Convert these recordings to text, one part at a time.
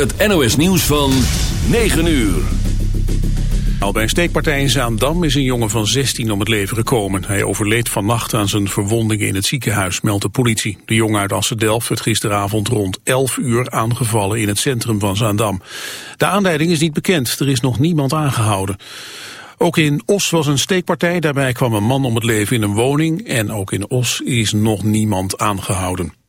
het NOS nieuws van 9 uur. Al bij een steekpartij in Zaandam is een jongen van 16 om het leven gekomen. Hij overleed vannacht aan zijn verwondingen in het ziekenhuis, meldt de politie. De jongen uit Assen-Delft werd gisteravond rond 11 uur aangevallen in het centrum van Zaandam. De aanleiding is niet bekend, er is nog niemand aangehouden. Ook in Os was een steekpartij, daarbij kwam een man om het leven in een woning... en ook in Os is nog niemand aangehouden.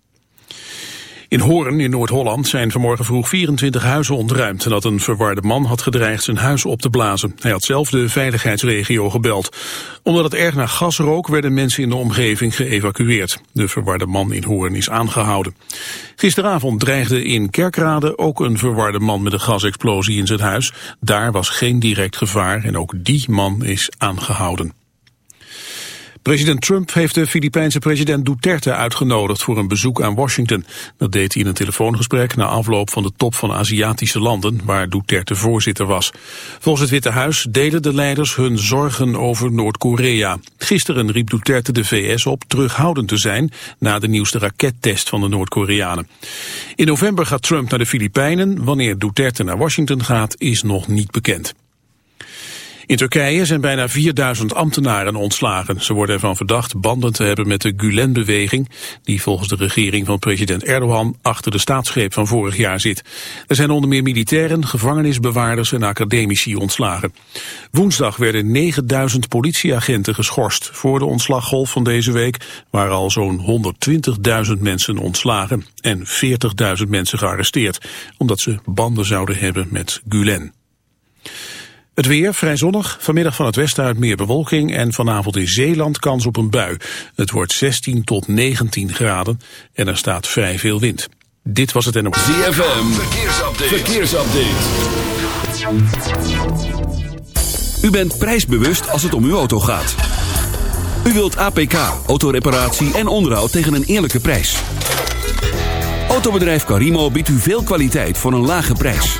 In Hoorn in Noord-Holland zijn vanmorgen vroeg 24 huizen ontruimd... nadat een verwarde man had gedreigd zijn huis op te blazen. Hij had zelf de veiligheidsregio gebeld. Omdat het erg naar gas rook werden mensen in de omgeving geëvacueerd. De verwarde man in Hoorn is aangehouden. Gisteravond dreigde in Kerkrade ook een verwarde man met een gasexplosie in zijn huis. Daar was geen direct gevaar en ook die man is aangehouden. President Trump heeft de Filipijnse president Duterte uitgenodigd voor een bezoek aan Washington. Dat deed hij in een telefoongesprek na afloop van de top van Aziatische landen, waar Duterte voorzitter was. Volgens het Witte Huis delen de leiders hun zorgen over Noord-Korea. Gisteren riep Duterte de VS op terughoudend te zijn na de nieuwste rakettest van de Noord-Koreanen. In november gaat Trump naar de Filipijnen. Wanneer Duterte naar Washington gaat, is nog niet bekend. In Turkije zijn bijna 4000 ambtenaren ontslagen. Ze worden ervan verdacht banden te hebben met de Gulen-beweging... die volgens de regering van president Erdogan achter de staatsgreep van vorig jaar zit. Er zijn onder meer militairen, gevangenisbewaarders en academici ontslagen. Woensdag werden 9000 politieagenten geschorst. Voor de ontslaggolf van deze week waren al zo'n 120.000 mensen ontslagen... en 40.000 mensen gearresteerd, omdat ze banden zouden hebben met Gulen. Het weer vrij zonnig, vanmiddag van het westen uit meer bewolking en vanavond in Zeeland kans op een bui. Het wordt 16 tot 19 graden en er staat vrij veel wind. Dit was het en op ZFM, verkeersupdate. verkeersupdate. U bent prijsbewust als het om uw auto gaat. U wilt APK, autoreparatie en onderhoud tegen een eerlijke prijs. Autobedrijf Carimo biedt u veel kwaliteit voor een lage prijs.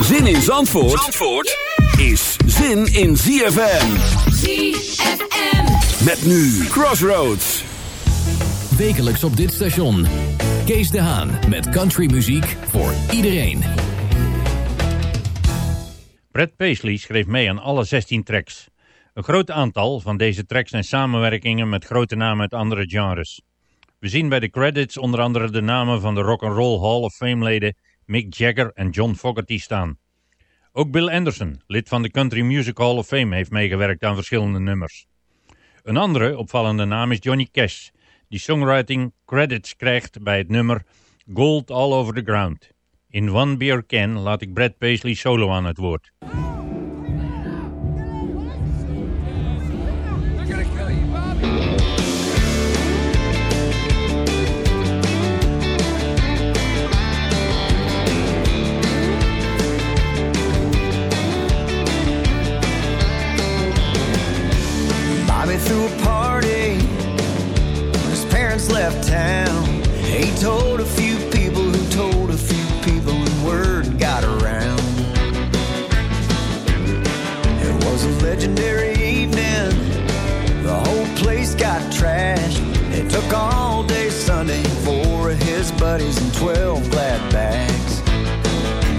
Zin in Zandvoort, Zandvoort is zin in ZFM. ZFM. Met nu Crossroads. Wekelijks op dit station. Kees de Haan met countrymuziek voor iedereen. Brad Paisley schreef mee aan alle 16 tracks. Een groot aantal van deze tracks zijn samenwerkingen met grote namen uit andere genres. We zien bij de credits onder andere de namen van de Rock and Roll Hall of Fame leden Mick Jagger en John Fogerty staan. Ook Bill Anderson, lid van de Country Music Hall of Fame, heeft meegewerkt aan verschillende nummers. Een andere opvallende naam is Johnny Cash, die songwriting credits krijgt bij het nummer Gold All Over the Ground. In One Beer Can laat ik Brad Paisley solo aan het woord. And 12 glad bags.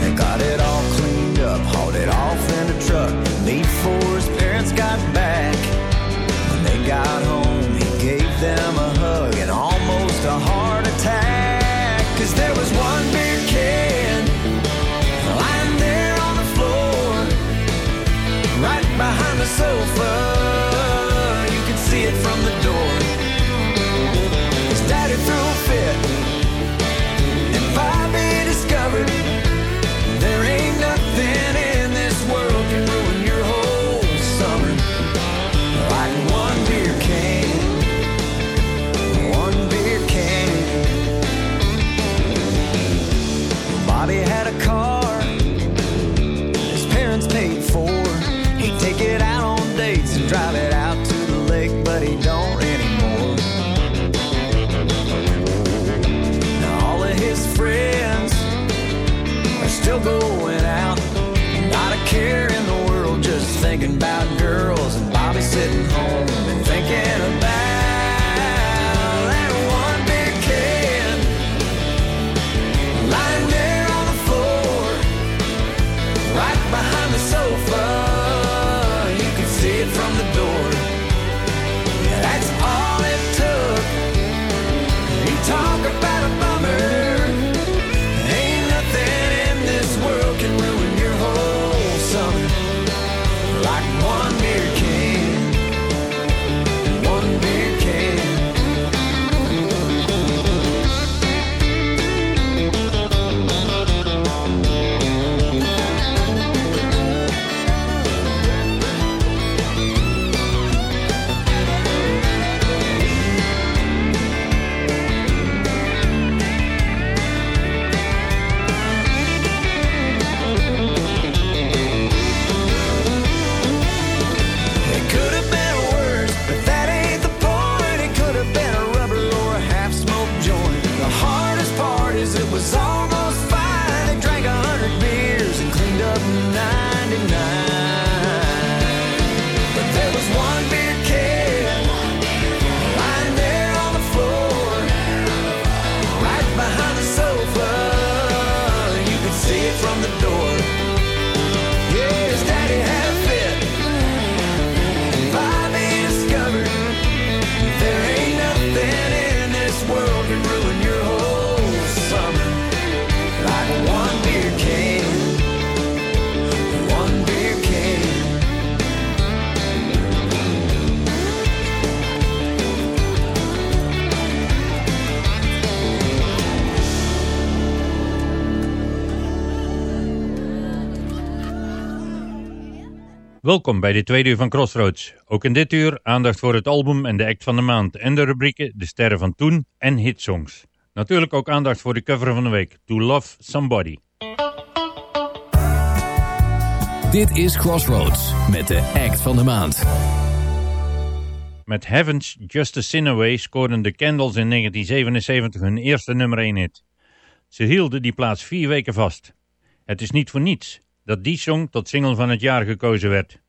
They got it all cleaned up, hauled it off in a truck before his parents got back. When they got home, he gave them a hug and almost a heart attack. Cause there was one beer can lying there on the floor, right behind the sofa. about girls and Bobby sitting home and thinking about Welkom bij de tweede uur van Crossroads. Ook in dit uur aandacht voor het album en de act van de maand en de rubrieken De Sterren van Toen en Hitsongs. Natuurlijk ook aandacht voor de cover van de week, To Love Somebody. Dit is Crossroads met de act van de maand. Met Heaven's Just a Sin Away scoorden de Candles in 1977 hun eerste nummer 1 hit. Ze hielden die plaats vier weken vast. Het is niet voor niets dat die song tot single van het jaar gekozen werd.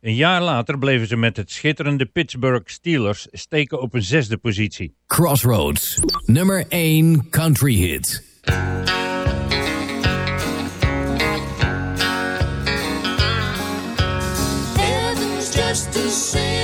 Een jaar later bleven ze met het schitterende Pittsburgh Steelers steken op een zesde positie. Crossroads, nummer 1 country hit. just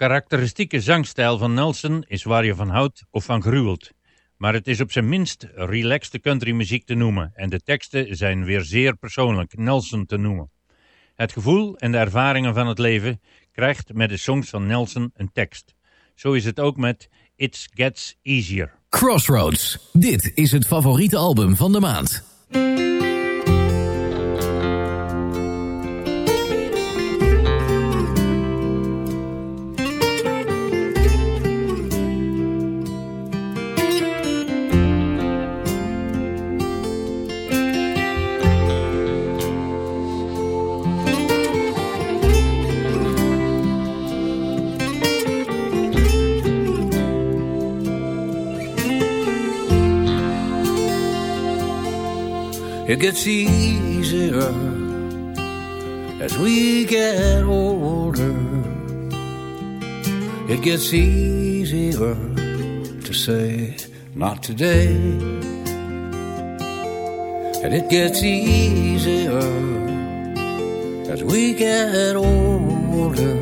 karakteristieke zangstijl van Nelson is waar je van houdt of van gruwelt. Maar het is op zijn minst relaxte countrymuziek te noemen en de teksten zijn weer zeer persoonlijk Nelson te noemen. Het gevoel en de ervaringen van het leven krijgt met de songs van Nelson een tekst. Zo is het ook met It Gets Easier. Crossroads. Dit is het favoriete album van de maand. It gets easier as we get older. It gets easier to say, not today. And it gets easier as we get older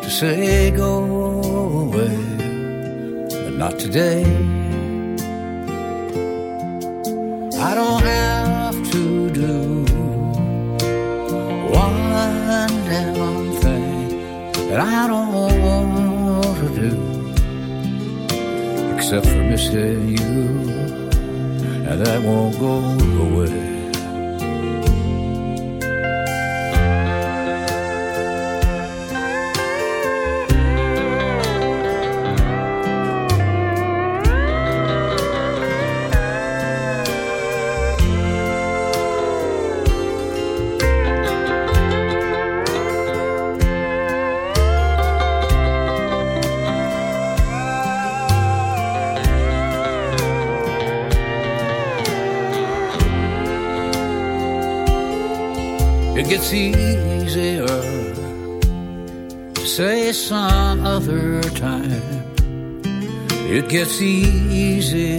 to say, go away, but not today. I don't have to do one damn thing that I don't want to do, except for missing you, and that won't go away. It gets easier to say some other time. It gets easier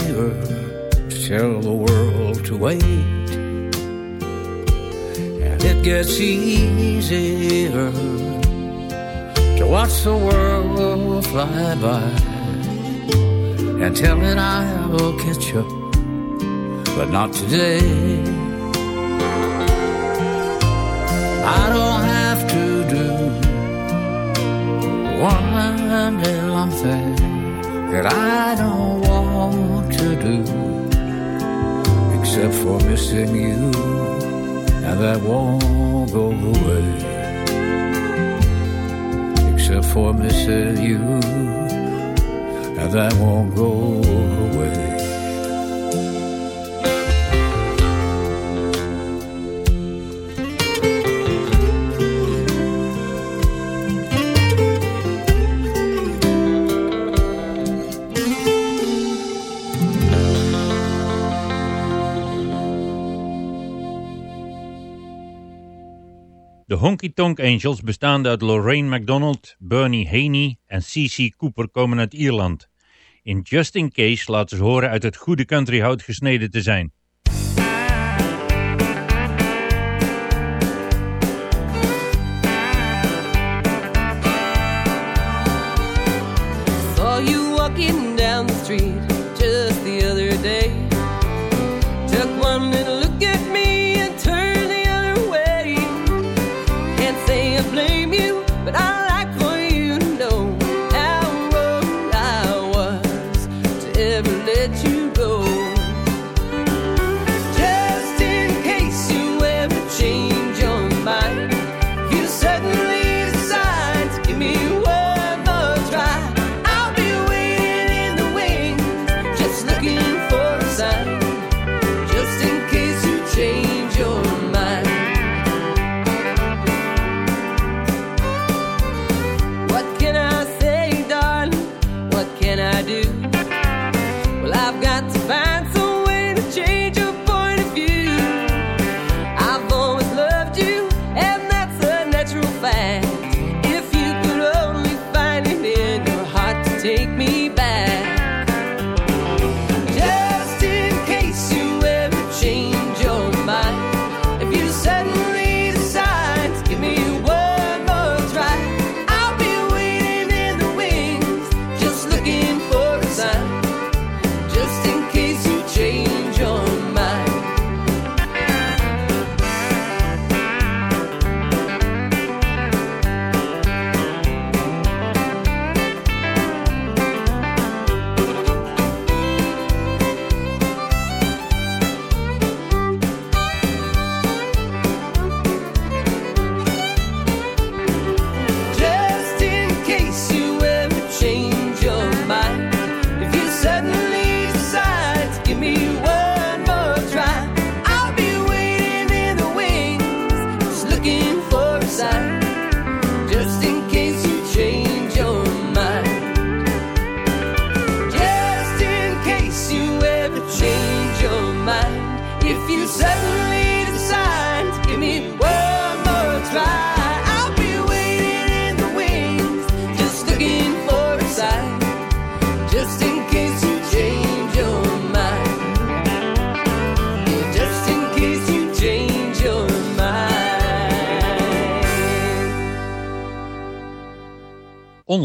to tell the world to wait. And it gets easier to watch the world fly by and tell it I'll catch up, but not today. I don't have to do one damn thing that I don't want to do, except for missing you, and that won't go away. Except for missing you, and that won't go away. De Honky Tonk Angels, bestaande uit Lorraine MacDonald, Bernie Haney en C.C. Cooper, komen uit Ierland. In Just In Case laten ze horen uit het goede countryhout gesneden te zijn.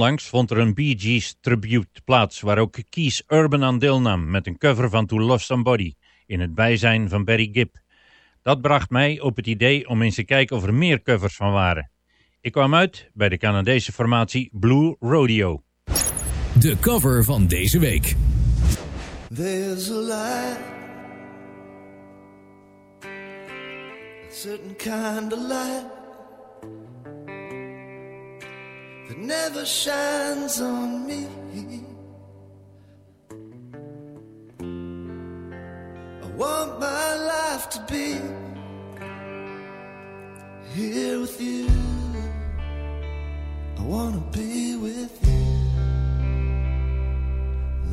Onlangs vond er een Bee Gees tribute plaats waar ook Kees Urban aan deelnam met een cover van To Love Somebody in het bijzijn van Barry Gibb. Dat bracht mij op het idee om eens te kijken of er meer covers van waren. Ik kwam uit bij de Canadese formatie Blue Rodeo. De cover van deze week. There's a light, a certain kind of light never shines on me. I want my life to be here with you. I want to be with you.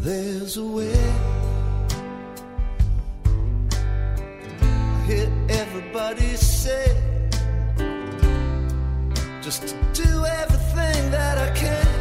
There's a way. I hear everybody say just do everything that I can.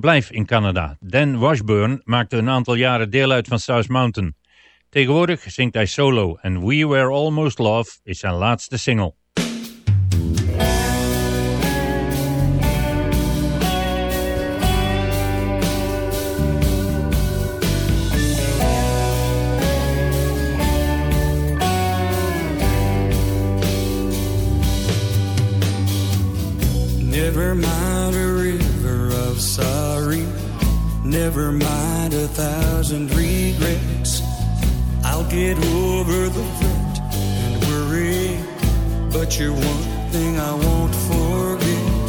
Blijf in Canada. Dan Washburn maakte een aantal jaren deel uit van South Mountain. Tegenwoordig zingt hij solo en We Were Almost Love is zijn laatste single. Never mind Never mind a thousand regrets. I'll get over the fret and worry. But you're one thing I won't forget.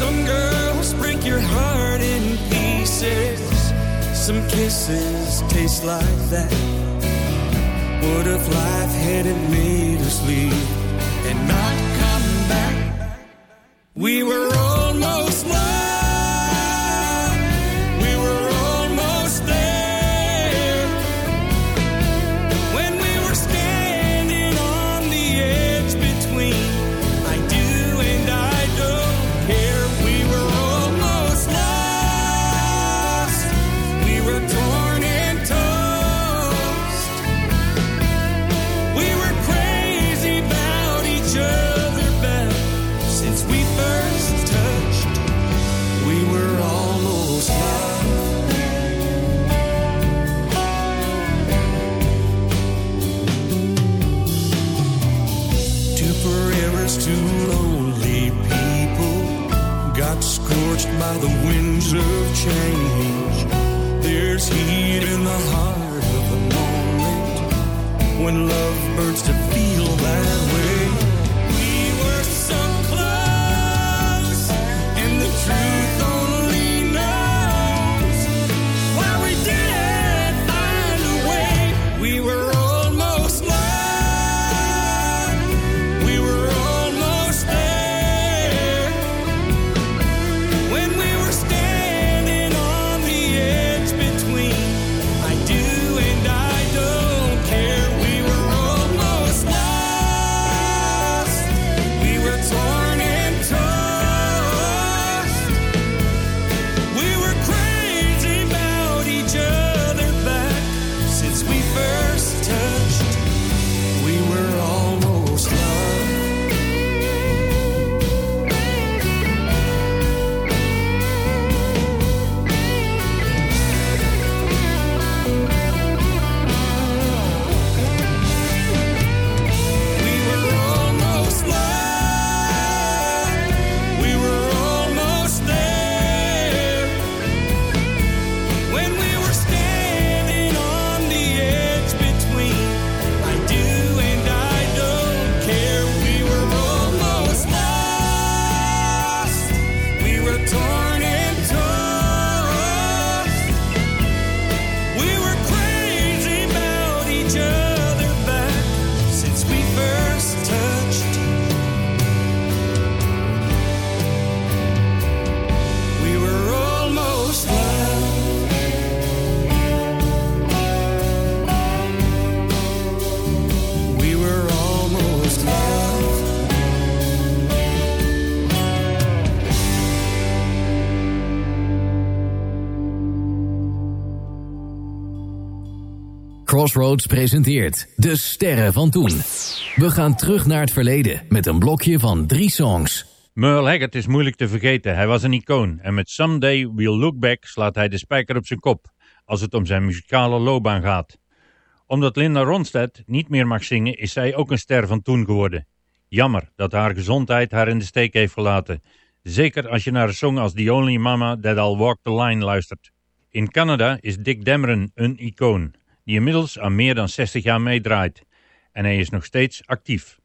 Some girls break your heart in pieces. Some kisses taste like that. What if life hadn't made us leave and not come back? We were almost loved. Winds of change. There's heat in the heart of the moment when love Crossroads presenteert De Sterren van Toen. We gaan terug naar het verleden met een blokje van drie songs. Merle Haggard is moeilijk te vergeten. Hij was een icoon en met Someday We'll Look Back slaat hij de spijker op zijn kop als het om zijn muzikale loopbaan gaat. Omdat Linda Ronstadt niet meer mag zingen is zij ook een ster van toen geworden. Jammer dat haar gezondheid haar in de steek heeft gelaten. Zeker als je naar een song als The Only Mama That I'll Walk the Line luistert. In Canada is Dick Dameron een icoon, die inmiddels aan meer dan 60 jaar meedraait. En hij is nog steeds actief.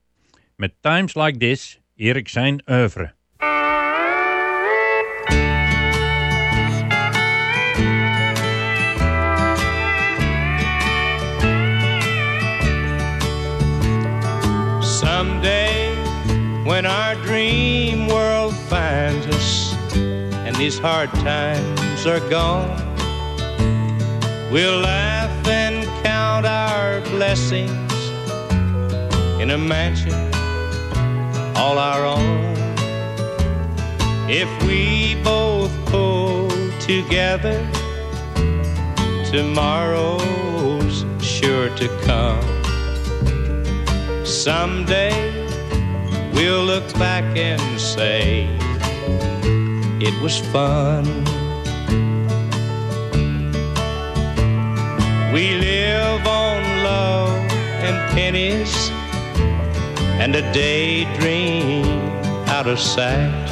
Met Times Like This eer ik zijn oeuvre. Someday, when our dream world finds us and these hard times are gone, we'll laugh count our blessings in a mansion all our own. If we both pull together, tomorrow's sure to come. Someday we'll look back and say, it was fun. We live on love and pennies and a daydream out of sight.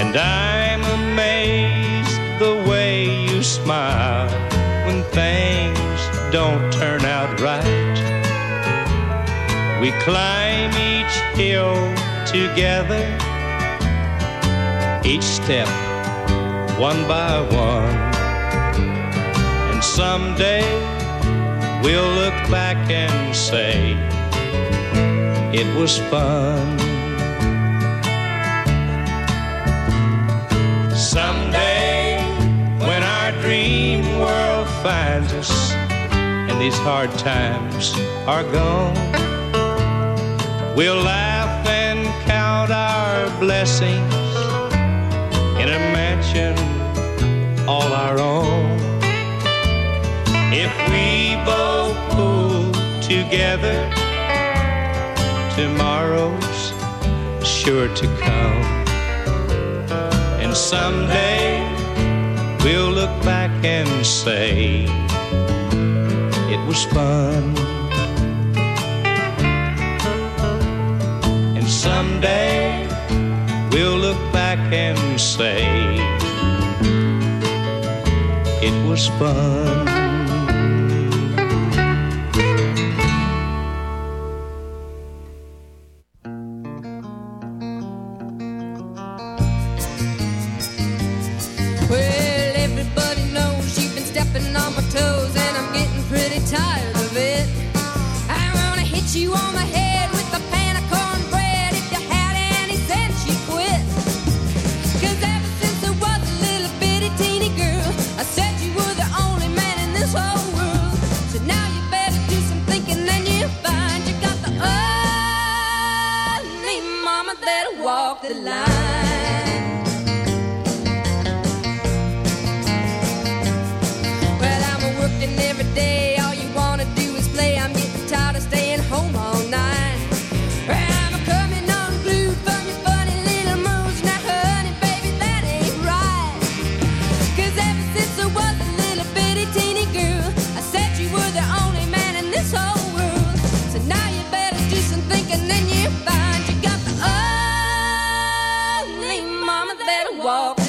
And I'm amazed the way you smile when things don't turn out right. We climb each hill together, each step one by one. Someday we'll look back and say, it was fun. Someday, when our dream world finds us and these hard times are gone, we'll laugh and count our blessings in a mansion all our own. together. Tomorrow's sure to come. And someday we'll look back and say, it was fun. And someday we'll look back and say, it was fun. walk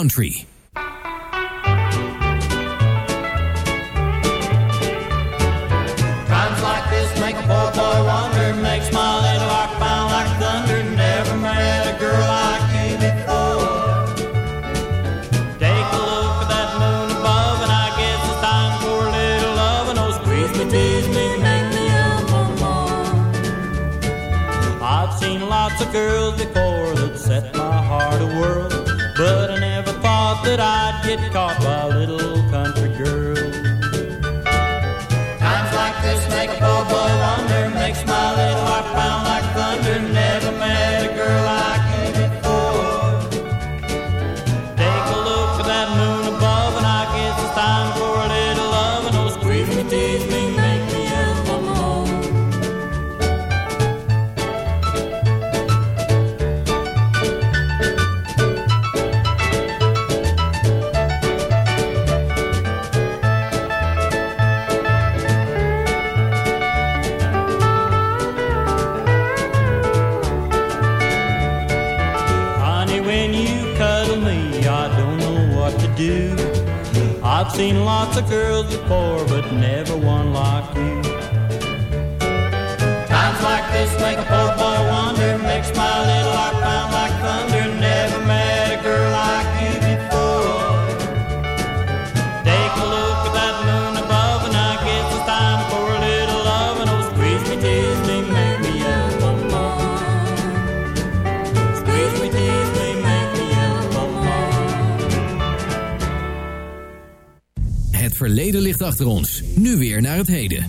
country. thought that I'd get caught by a little country girl. Times like this make a poor boy wonder, makes my little of girls before, but never one like you. Times like this make a poor verleden ligt achter ons. Nu weer naar het heden.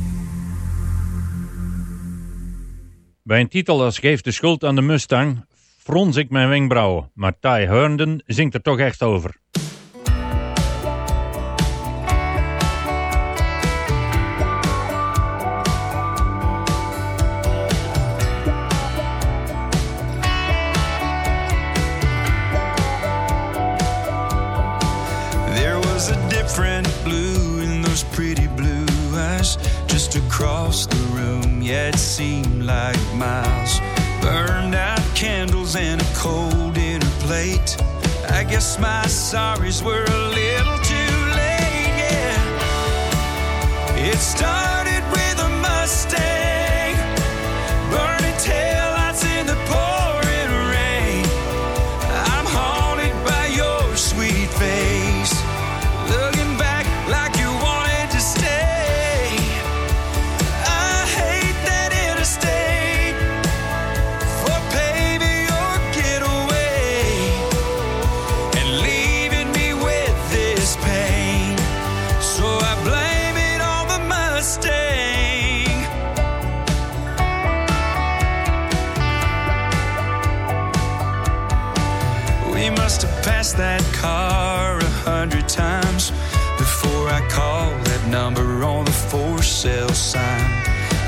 Bij een titel als Geef de schuld aan de Mustang frons ik mijn wenkbrauwen, maar Ty Herndon zingt er toch echt over. It seemed like miles. Burned out candles and a cold dinner plate. I guess my sorries were a little too late. Yeah, it started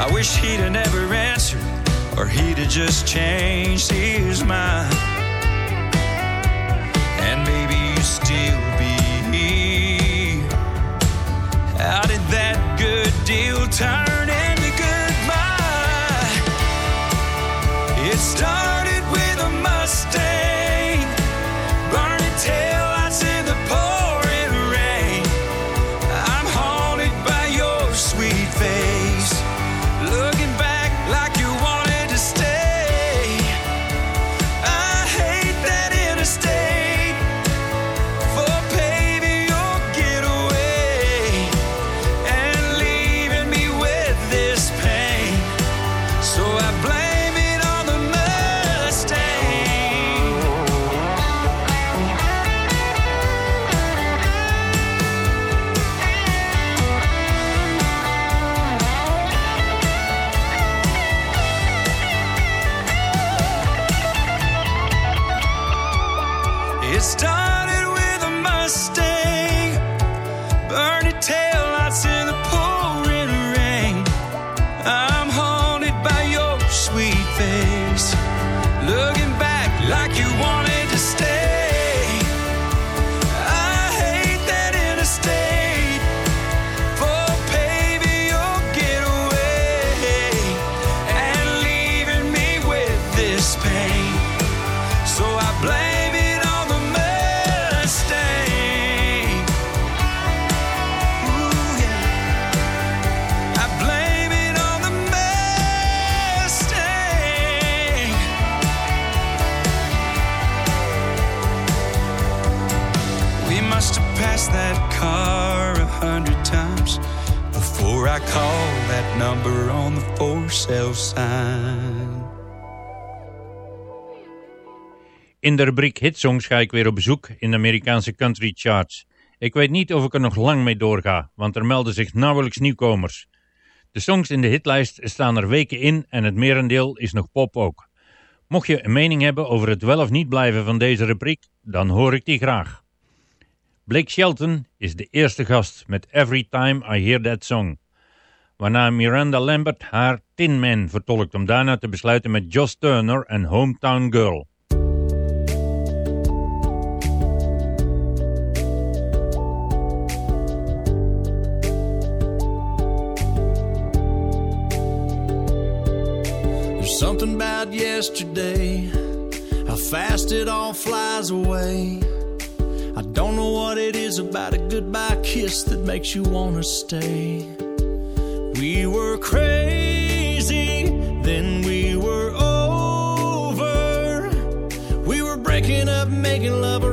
I wish he'd have never answered, or he'd have just changed his mind. In de rubriek Hitsongs ga ik weer op bezoek in de Amerikaanse country charts. Ik weet niet of ik er nog lang mee doorga, want er melden zich nauwelijks nieuwkomers. De songs in de hitlijst staan er weken in en het merendeel is nog pop ook. Mocht je een mening hebben over het wel of niet blijven van deze rubriek, dan hoor ik die graag. Blake Shelton is de eerste gast met Every Time I Hear That Song. Waarna Miranda Lambert haar Tin Man vertolkt om daarna te besluiten met Josh Turner en Hometown Girl. There's something about yesterday, how fast it all flies away. I don't know what it is about a goodbye kiss that makes you want to stay. We were crazy, then we were over. We were breaking up, making love.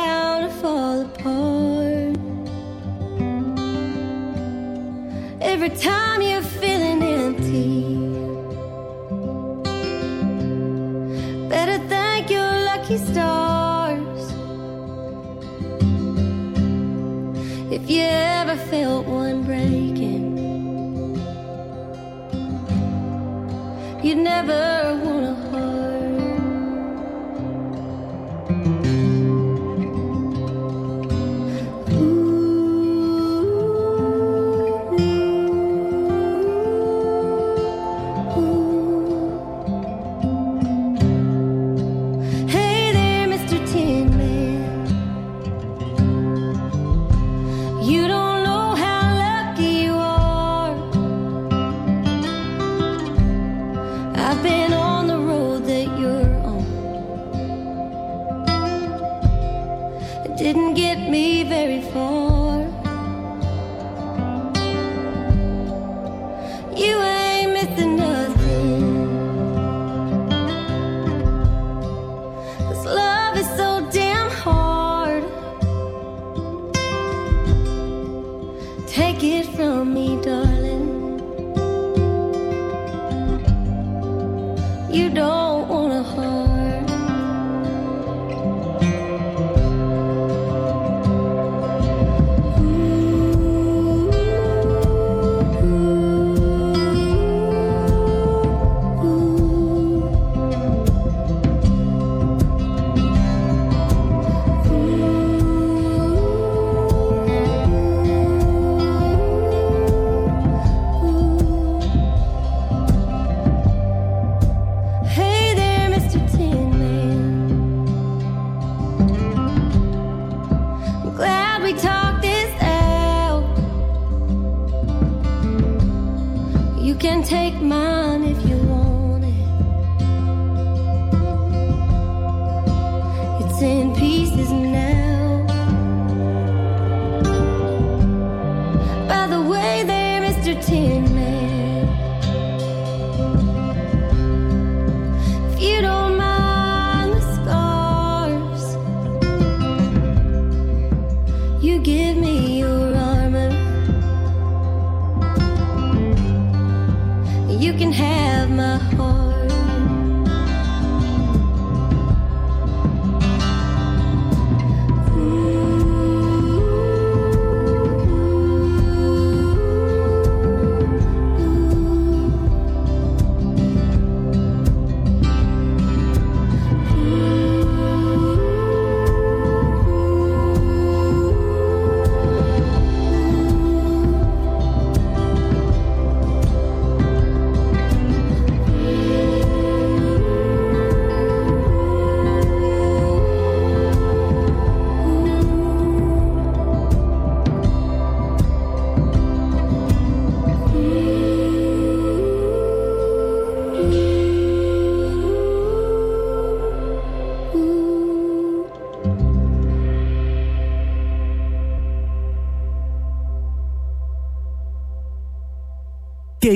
every time you're feeling empty. Better thank your lucky stars if you ever felt one breaking. you'd never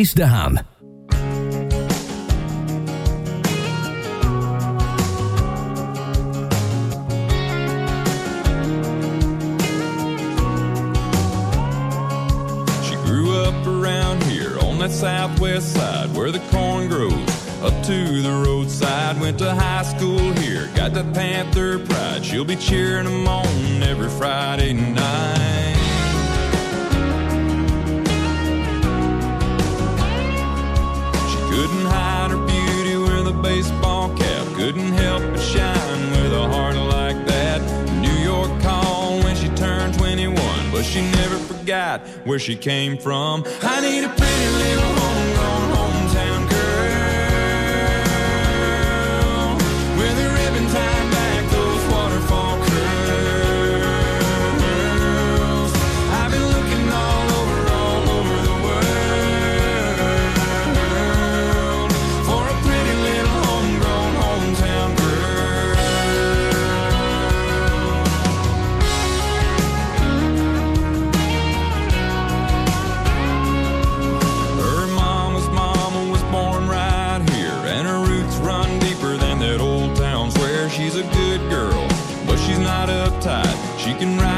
Kees de Haan. southwest side where the corn grows. Up to the roadside, went to high school here. Got that Panther pride, she'll be cheering them on every Friday night. couldn't help but shine with a heart like that. New York called when she turned 21, but she never forgot where she came from. I need a pretty little can ride.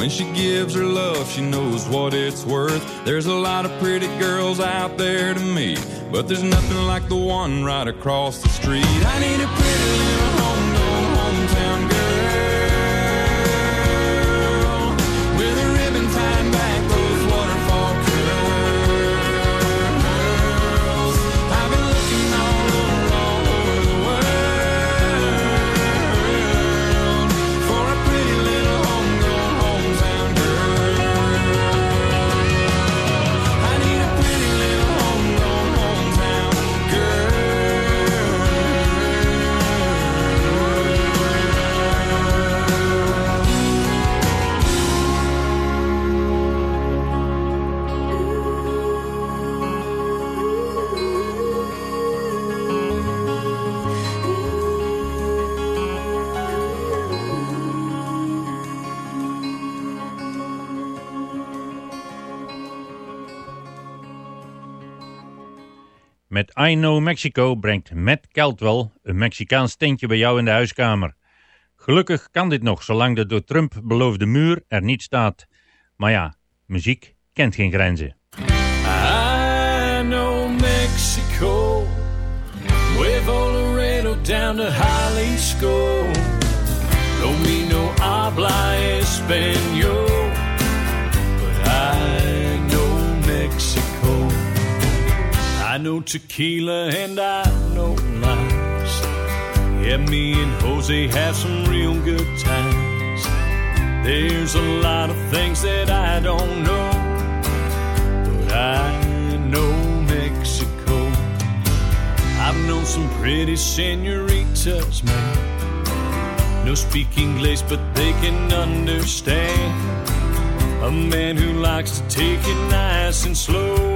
When she gives her love, she knows what it's worth. There's a lot of pretty girls out there to meet, but there's nothing like the one right across the street. I need a I Know Mexico brengt Matt Caldwell een Mexicaans tintje bij jou in de huiskamer. Gelukkig kan dit nog, zolang de door Trump beloofde muur er niet staat. Maar ja, muziek kent geen grenzen. I know Mexico, Laredo down to know tequila and I know lies. Yeah, me and Jose have some real good times. There's a lot of things that I don't know, but I know Mexico. I've known some pretty senoritas, man. No speak English, but they can understand. A man who likes to take it nice and slow.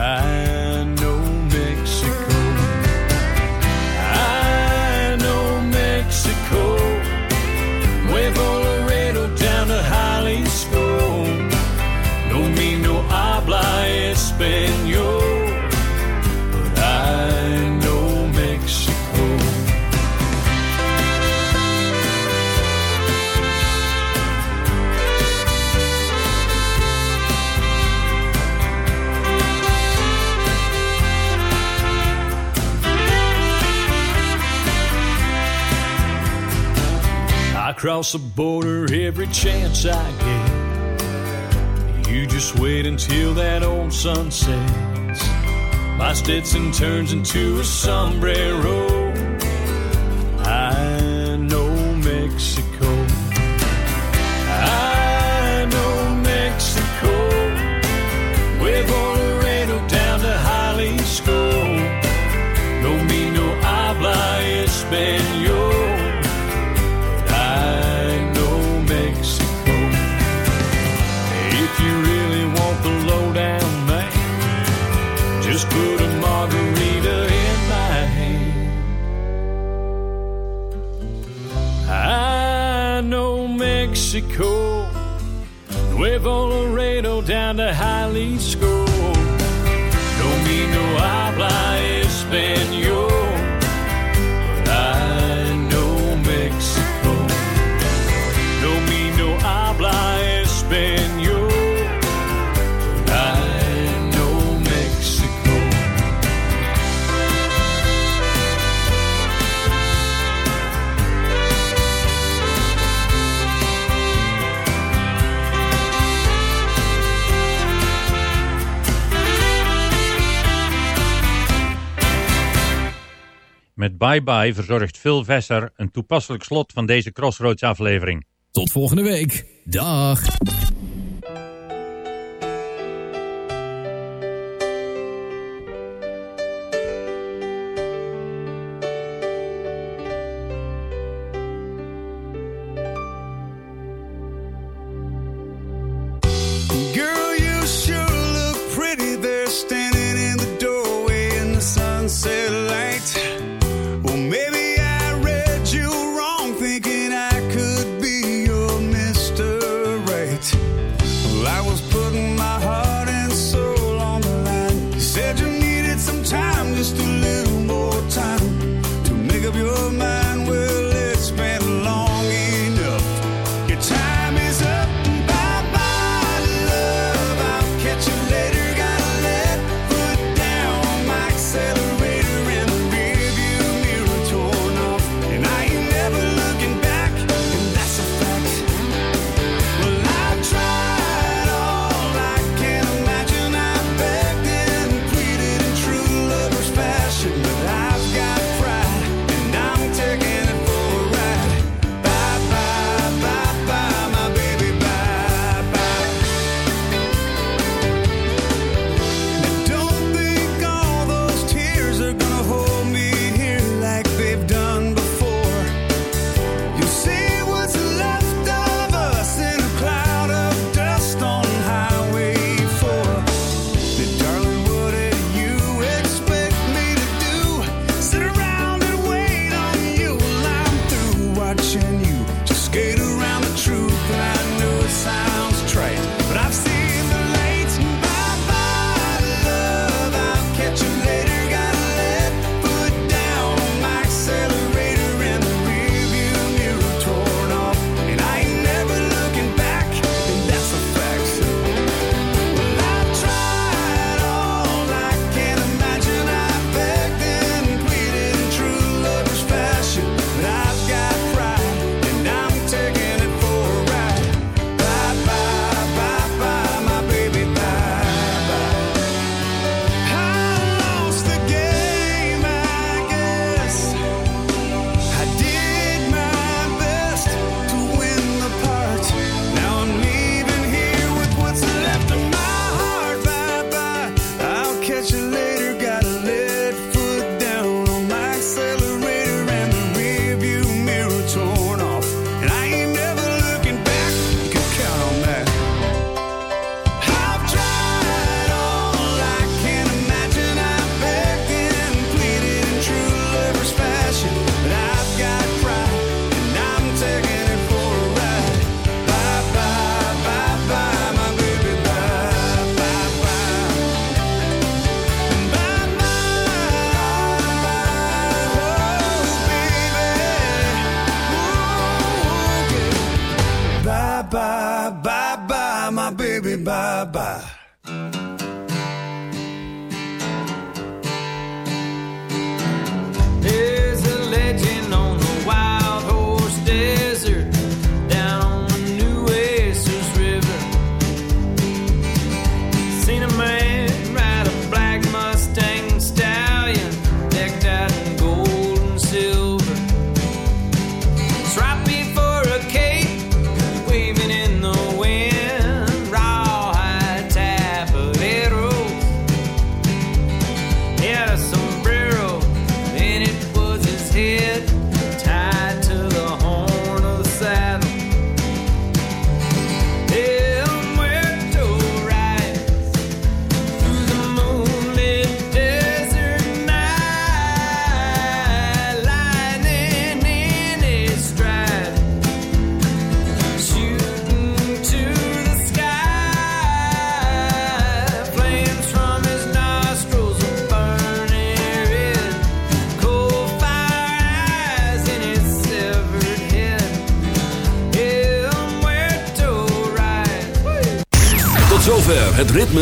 I know Mexico. I know Mexico. Down to. No me no habla español, cross the border every chance I get. You just wait until that old sun sets. My Stetson turns into a sombrero. Just put a margarita in my hand. I know Mexico, Nuevo Laredo down to Jalisco. Bye Bye verzorgt Phil Vesser een toepasselijk slot van deze Crossroads aflevering. Tot volgende week. Dag.